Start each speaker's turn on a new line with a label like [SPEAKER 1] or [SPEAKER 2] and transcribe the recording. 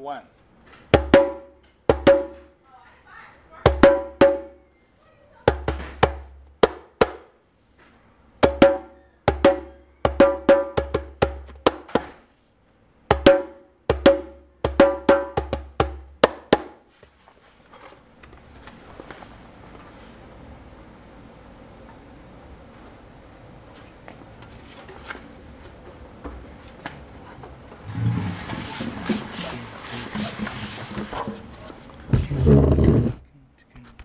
[SPEAKER 1] one.